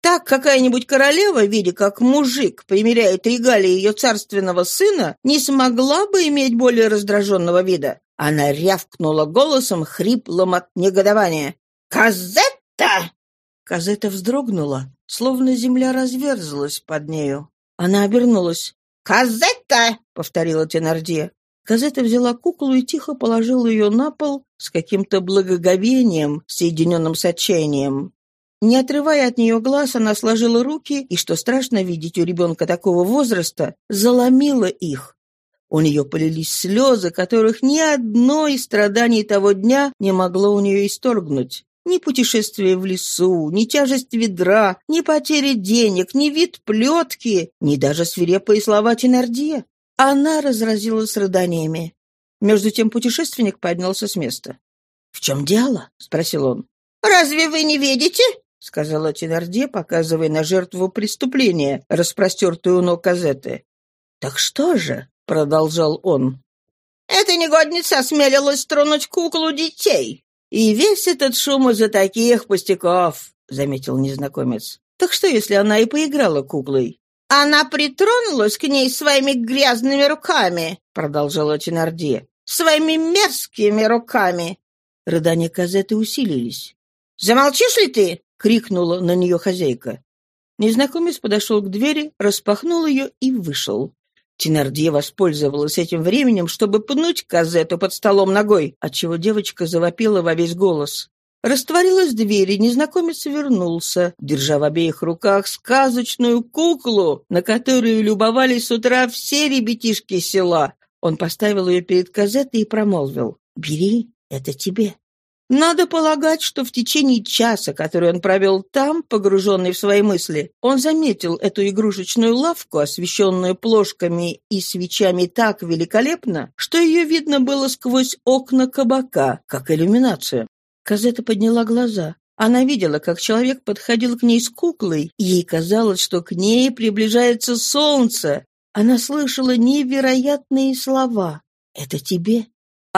Так какая-нибудь королева, видя, как мужик примеряет регалии ее царственного сына, не смогла бы иметь более раздраженного вида. Она рявкнула голосом, хриплым от негодования. «Казетта!» Казетта вздрогнула, словно земля разверзлась под нею. Она обернулась. «Казетта!» — повторила Тенардия. Казетта взяла куклу и тихо положила ее на пол с каким-то благоговением, соединенным с отчаянием. Не отрывая от нее глаз, она сложила руки и, что страшно видеть у ребенка такого возраста, заломила их. У нее полились слезы, которых ни одно из страданий того дня не могло у нее исторгнуть. Ни путешествие в лесу, ни тяжесть ведра, ни потеря денег, ни вид плетки, ни даже свирепые слова Тенардье. Она разразилась рыданиями. Между тем путешественник поднялся с места. «В чем дело?» — спросил он. «Разве вы не видите?» — сказала Тенардье, показывая на жертву преступления, распростертую у ног Казеты. «Так что же?» — продолжал он. «Эта негодница осмелилась тронуть куклу детей». «И весь этот шум из-за таких пустяков», — заметил незнакомец. «Так что, если она и поиграла куклой?» «Она притронулась к ней своими грязными руками», — продолжала Тенарди. «Своими мерзкими руками». Рыдания Казеты усилились. «Замолчишь ли ты?» — крикнула на нее хозяйка. Незнакомец подошел к двери, распахнул ее и вышел. Тенардье воспользовалась этим временем, чтобы пнуть Казету под столом ногой, отчего девочка завопила во весь голос. Растворилась дверь, и незнакомец вернулся, держа в обеих руках сказочную куклу, на которую любовались с утра все ребятишки села. Он поставил ее перед Казетой и промолвил «Бери, это тебе». Надо полагать, что в течение часа, который он провел там, погруженный в свои мысли, он заметил эту игрушечную лавку, освещенную плошками и свечами так великолепно, что ее видно было сквозь окна кабака, как иллюминацию. Казета подняла глаза. Она видела, как человек подходил к ней с куклой, ей казалось, что к ней приближается солнце. Она слышала невероятные слова. «Это тебе,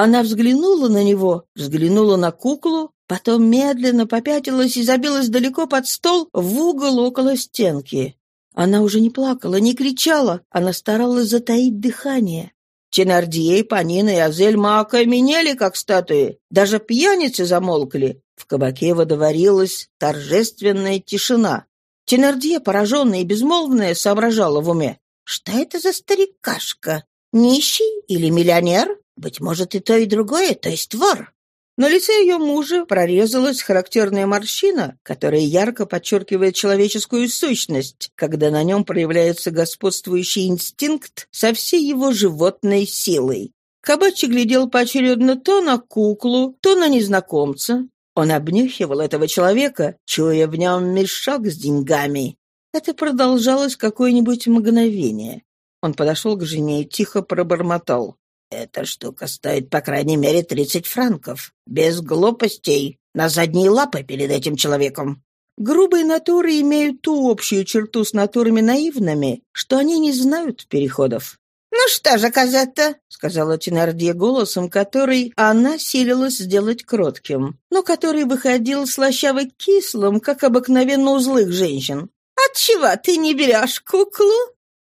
она взглянула на него, взглянула на куклу, потом медленно попятилась и забилась далеко под стол в угол около стенки. Она уже не плакала, не кричала, она старалась затаить дыхание. Ченардье, Панина и Азельма окаменели, как статуи. Даже пьяницы замолкли. В кабаке водоворилась торжественная тишина. Ченардье, пораженная и безмолвная, соображала в уме. «Что это за старикашка? Нищий или миллионер? Быть может, и то, и другое, то есть вор. На лице ее мужа прорезалась характерная морщина, которая ярко подчеркивает человеческую сущность, когда на нем проявляется господствующий инстинкт со всей его животной силой. Кабачи глядел поочередно то на куклу, то на незнакомца. Он обнюхивал этого человека, чуя в нем мешок с деньгами. Это продолжалось какое-нибудь мгновение. Он подошел к жене и тихо пробормотал. Эта штука стоит по крайней мере тридцать франков. Без глупостей. На задние лапы перед этим человеком. Грубые натуры имеют ту общую черту с натурами наивными, что они не знают переходов. «Ну что же, Казетта?» — сказала Тенардье голосом, который она силилась сделать кротким, но который выходил слащаво-кислым, как обыкновенно у злых женщин. «Отчего ты не берешь куклу?»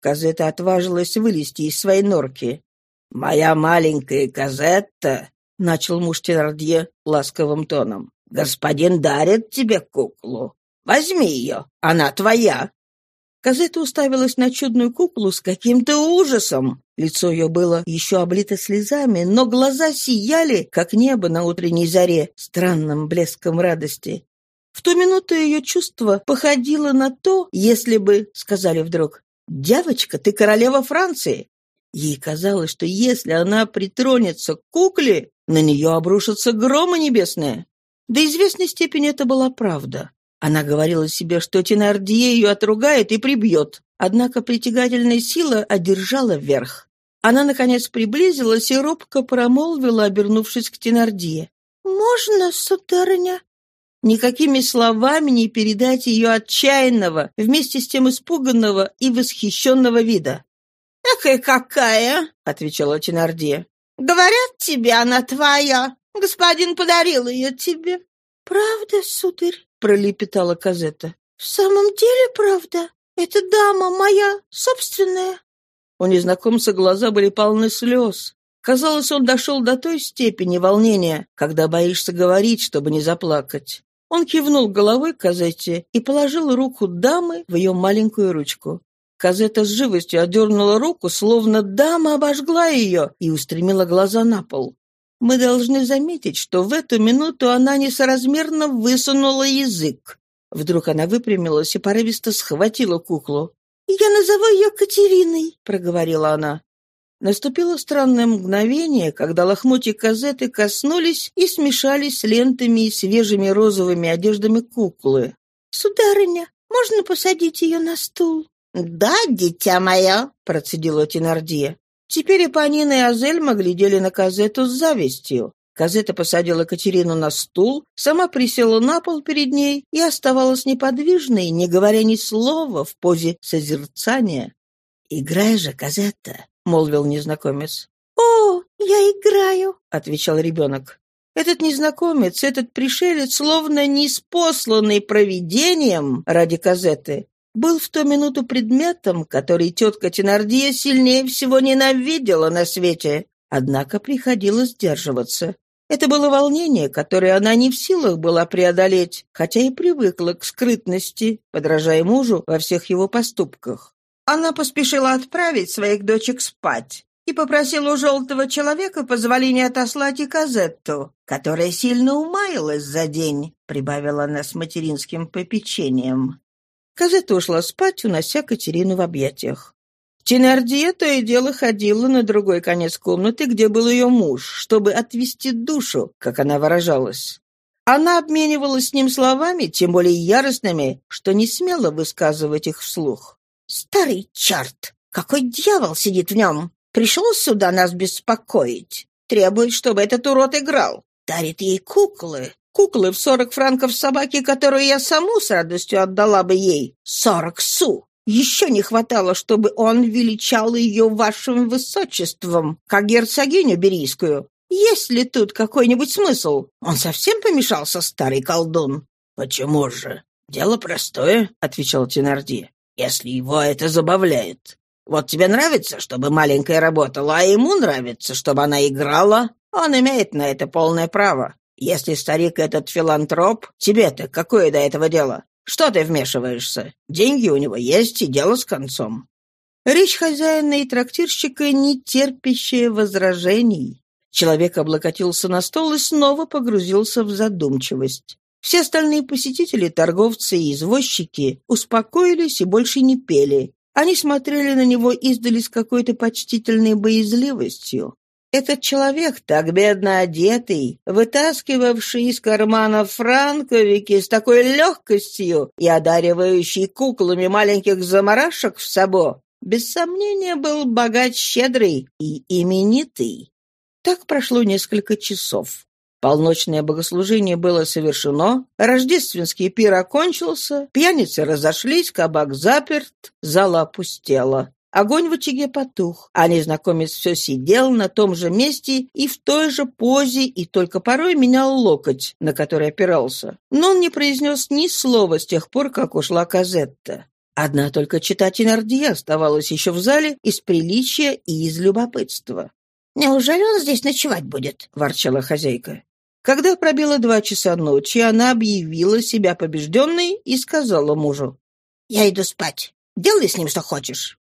Казета отважилась вылезти из своей норки. «Моя маленькая Казетта», — начал муж Тенардье ласковым тоном, — «господин дарит тебе куклу. Возьми ее, она твоя». Казетта уставилась на чудную куклу с каким-то ужасом. Лицо ее было еще облито слезами, но глаза сияли, как небо на утренней заре, странным блеском радости. В ту минуту ее чувство походило на то, если бы, сказали вдруг, «Девочка, ты королева Франции!» Ей казалось, что если она притронется к кукле, на нее обрушатся громы небесные. До известной степени это была правда. Она говорила себе, что Тенардье ее отругает и прибьет. Однако притягательная сила одержала верх. Она, наконец, приблизилась и робко промолвила, обернувшись к Тенардье. «Можно, сударыня?» Никакими словами не передать ее отчаянного, вместе с тем испуганного и восхищенного вида. «Эх и какая!» — отвечала Тенардье. «Говорят тебе, она твоя. Господин подарил ее тебе». «Правда, сударь?» — пролепетала Казета. «В самом деле правда? Эта дама моя собственная». У незнакомца глаза были полны слез. Казалось, он дошел до той степени волнения, когда боишься говорить, чтобы не заплакать. Он кивнул головой к Казете и положил руку дамы в ее маленькую ручку. Казета с живостью отдернула руку, словно дама обожгла ее, и устремила глаза на пол. Мы должны заметить, что в эту минуту она несоразмерно высунула язык. Вдруг она выпрямилась и порывисто схватила куклу. «Я назову ее Катериной», — проговорила она. Наступило странное мгновение, когда лохмотья казеты коснулись и смешались с лентами и свежими розовыми одеждами куклы. «Сударыня, можно посадить ее на стул?» «Да, дитя мое», — процедила Тенардия. Теперь и Панина, и Азельма глядели на Казету с завистью. Казета посадила Катерину на стул, сама присела на пол перед ней и оставалась неподвижной, не говоря ни слова в позе созерцания. «Играй же, Казета», — молвил незнакомец. «О, я играю», — отвечал ребенок. Этот незнакомец, этот пришелец, словно неспосланный провидением ради Казеты, был в ту минуту предметом, который тетка Тенардия сильнее всего ненавидела на свете, однако приходилось сдерживаться. Это было волнение, которое она не в силах была преодолеть, хотя и привыкла к скрытности, подражая мужу во всех его поступках. Она поспешила отправить своих дочек спать и попросила у желтого человека позволения отослать и Казетту, которая сильно умаялась за день, прибавила она с материнским попечением. Казетта ушла спать, унося Катерину в объятиях. Тенардия то и дело ходила на другой конец комнаты, где был ее муж, чтобы отвести душу, как она выражалась. Она обменивалась с ним словами, тем более яростными, что не смела высказывать их вслух. «Старый черт! Какой дьявол сидит в нем! Пришел сюда нас беспокоить. Требует, чтобы этот урод играл. Дарит ей куклы, Куклы в сорок франков собаки, которую я саму с радостью отдала бы ей. Сорок су! Еще не хватало, чтобы он величал ее вашим высочеством, как герцогиню Берийскую. Есть ли тут какой-нибудь смысл? Он совсем помешался, старый колдун. — Почему же? Дело простое, — отвечал Тенарди, — если его это забавляет. Вот тебе нравится, чтобы маленькая работала, а ему нравится, чтобы она играла? Он имеет на это полное право. Если старик этот филантроп, тебе-то какое до этого дело? Что ты вмешиваешься? Деньги у него есть, и дело с концом». Речь хозяина и трактирщика, не терпящая возражений. Человек облокотился на стол и снова погрузился в задумчивость. Все остальные посетители, торговцы и извозчики успокоились и больше не пели. Они смотрели на него издали с какой-то почтительной боязливостью. Этот человек, так бедно одетый, вытаскивавший из кармана франковики с такой легкостью и одаривающий куклами маленьких заморашек в собо, без сомнения был богат щедрый и именитый. Так прошло несколько часов. Полночное богослужение было совершено, рождественский пир окончился, пьяницы разошлись, кабак заперт, зала опустела. Огонь в очаге потух, а незнакомец все сидел на том же месте и в той же позе, и только порой менял локоть, на который опирался. Но он не произнес ни слова с тех пор, как ушла Казетта. Одна только читать Инардия оставалась еще в зале из приличия и из любопытства. Неужели он здесь ночевать будет?» — ворчала хозяйка. Когда пробило два часа ночи, она объявила себя побежденной и сказала мужу. «Я иду спать. Делай с ним что хочешь».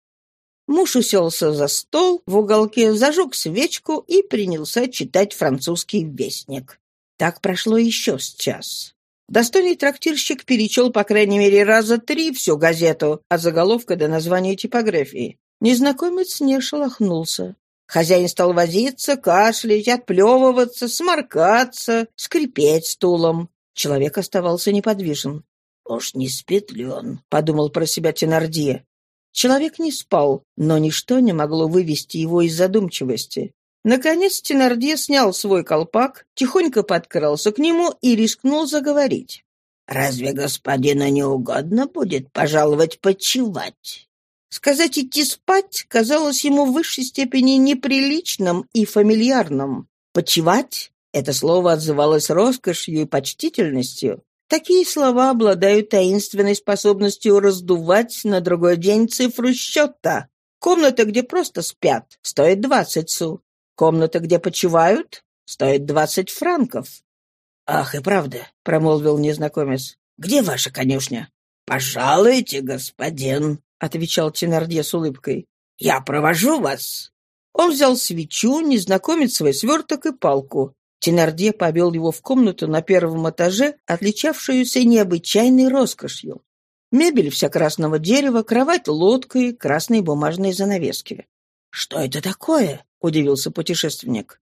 Муж уселся за стол в уголке, зажег свечку и принялся читать французский вестник. Так прошло еще с час. Достойный трактирщик перечел, по крайней мере, раза три всю газету, от заголовка до названия типографии. Незнакомец не шелохнулся. Хозяин стал возиться, кашлять, отплевываться, сморкаться, скрипеть стулом. Человек оставался неподвижен. «Уж не спит ли он?» — подумал про себя Тенардье. Человек не спал, но ничто не могло вывести его из задумчивости. Наконец Тенардье снял свой колпак, тихонько подкрался к нему и рискнул заговорить. «Разве господину не угодно будет пожаловать почевать?» Сказать «идти спать» казалось ему в высшей степени неприличным и фамильярным. «Почевать» — это слово отзывалось роскошью и почтительностью. Такие слова обладают таинственной способностью раздувать на другой день цифру счета. Комната, где просто спят, стоит двадцать су. Комната, где почивают, стоит двадцать франков. «Ах, и правда», — промолвил незнакомец. «Где ваша конюшня?» «Пожалуйте, господин», — отвечал Тенардье с улыбкой. «Я провожу вас». Он взял свечу, незнакомец свой сверток и палку. Тенардье повел его в комнату на первом этаже, отличавшуюся необычайной роскошью. Мебель вся красного дерева, кровать лодкой, красные бумажные занавески. «Что это такое?» — удивился путешественник.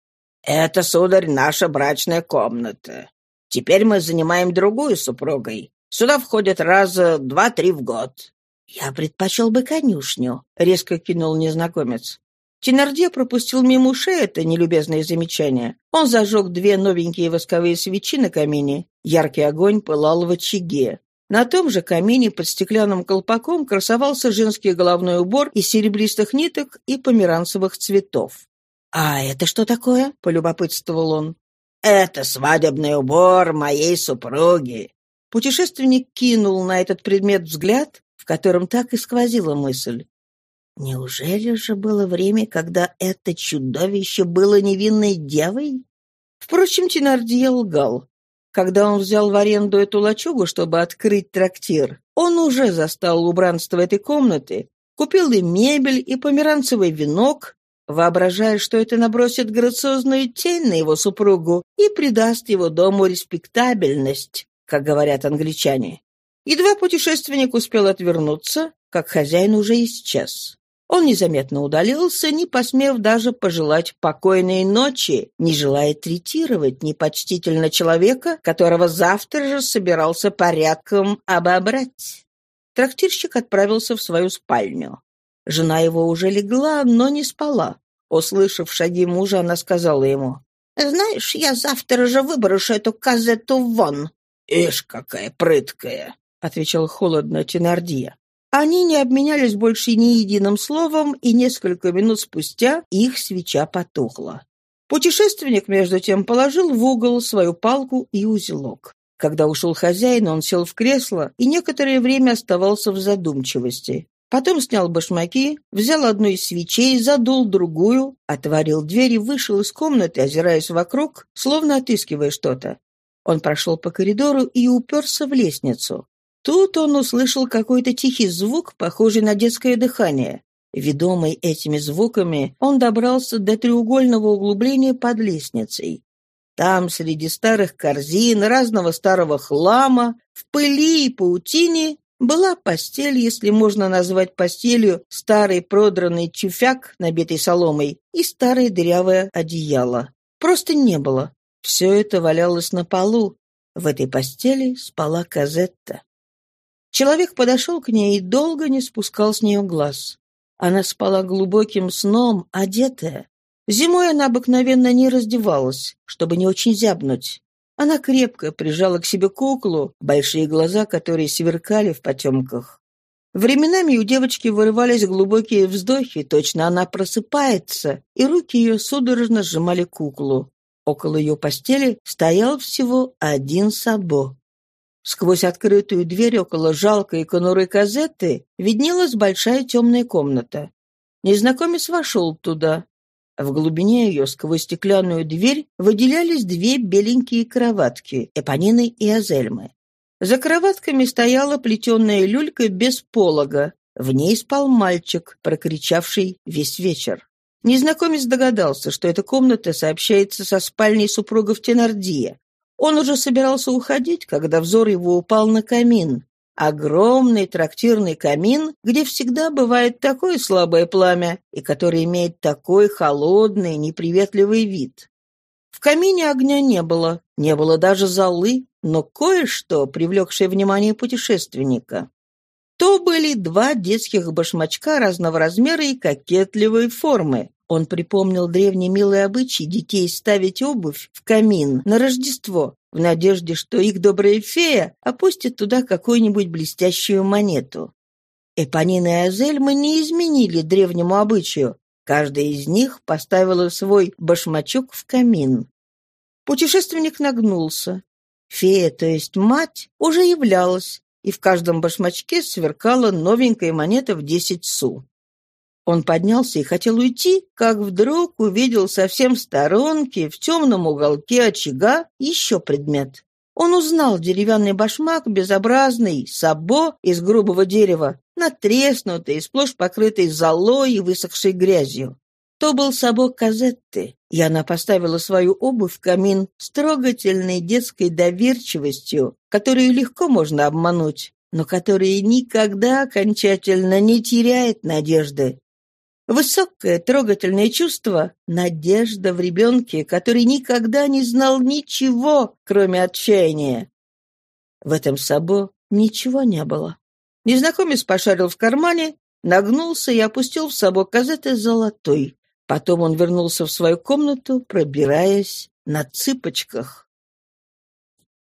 «Это, сударь, наша брачная комната. Теперь мы занимаем другую супругой. Сюда входят раза два-три в год». «Я предпочел бы конюшню», — резко кинул незнакомец. Тенардье пропустил мимо ушей это нелюбезное замечание. Он зажег две новенькие восковые свечи на камине. Яркий огонь пылал в очаге. На том же камине под стеклянным колпаком красовался женский головной убор из серебристых ниток и померанцевых цветов. «А это что такое?» — полюбопытствовал он. «Это свадебный убор моей супруги». Путешественник кинул на этот предмет взгляд, в котором так и сквозила мысль. Неужели же было время, когда это чудовище было невинной девой? Впрочем, Тенардье лгал. Когда он взял в аренду эту лачугу, чтобы открыть трактир, он уже застал убранство этой комнаты, купил и мебель, и померанцевый венок, воображая, что это набросит грациозную тень на его супругу и придаст его дому респектабельность, как говорят англичане. Едва путешественник успел отвернуться, как хозяин уже исчез. Он незаметно удалился, не посмев даже пожелать покойной ночи, не желая третировать непочтительно человека, которого завтра же собирался порядком обобрать. Трактирщик отправился в свою спальню. Жена его уже легла, но не спала. Услышав шаги мужа, она сказала ему, «Знаешь, я завтра же выброшу эту казету вон». «Ишь, какая прыткая!» — отвечал холодно Тенардия. Они не обменялись больше ни единым словом, и несколько минут спустя их свеча потухла. Путешественник, между тем, положил в угол свою палку и узелок. Когда ушел хозяин, он сел в кресло и некоторое время оставался в задумчивости. Потом снял башмаки, взял одну из свечей, задул другую, отворил дверь и вышел из комнаты, озираясь вокруг, словно отыскивая что-то. Он прошел по коридору и уперся в лестницу. Тут он услышал какой-то тихий звук, похожий на детское дыхание. Ведомый этими звуками, он добрался до треугольного углубления под лестницей. Там, среди старых корзин, разного старого хлама, в пыли и паутине, была постель, если можно назвать постелью, старый продранный тюфяк, набитый соломой, и старое дырявое одеяло. Просто не было. Все это валялось на полу. В этой постели спала Казетта. Человек подошел к ней и долго не спускал с нее глаз. Она спала глубоким сном, одетая. Зимой она обыкновенно не раздевалась, чтобы не очень зябнуть. Она крепко прижала к себе куклу, большие глаза которые сверкали в потемках. Временами у девочки вырывались глубокие вздохи, точно она просыпается, и руки ее судорожно сжимали куклу. Около ее постели стоял всего один сабо. Сквозь открытую дверь около жалкой конуры казеты виднелась большая темная комната. Незнакомец вошел туда. В глубине ее, сквозь стеклянную дверь, выделялись две беленькие кроватки — Эпонины и Азельмы. За кроватками стояла плетеная люлька без полога. В ней спал мальчик, прокричавший весь вечер. Незнакомец догадался, что эта комната сообщается со спальней супругов Тенардия. Он уже собирался уходить, когда взор его упал на камин. Огромный трактирный камин, где всегда бывает такое слабое пламя и который имеет такой холодный, неприветливый вид. В камине огня не было, не было даже золы, но кое-что, привлекшее внимание путешественника. То были два детских башмачка разного размера и кокетливой формы. Он припомнил древний милый обычай детей ставить обувь в камин на Рождество, в надежде, что их добрая фея опустит туда какую-нибудь блестящую монету. Эпонина и Азельма не изменили древнему обычаю. Каждая из них поставила свой башмачок в камин. Путешественник нагнулся. Фея, то есть мать, уже являлась, и в каждом башмачке сверкала новенькая монета в десять су. Он поднялся и хотел уйти, как вдруг увидел совсем в сторонке, в темном уголке очага, еще предмет. Он узнал деревянный башмак, безобразный, сабо из грубого дерева, натреснутый, сплошь покрытый золой и высохшей грязью. То был сабо Казетты, и она поставила свою обувь в камин с трогательной детской доверчивостью, которую легко можно обмануть, но которая никогда окончательно не теряет надежды. Высокое трогательное чувство — надежда в ребенке, который никогда не знал ничего, кроме отчаяния. В этом сабо ничего не было. Незнакомец пошарил в кармане, нагнулся и опустил в сабо казеты золотой. Потом он вернулся в свою комнату, пробираясь на цыпочках.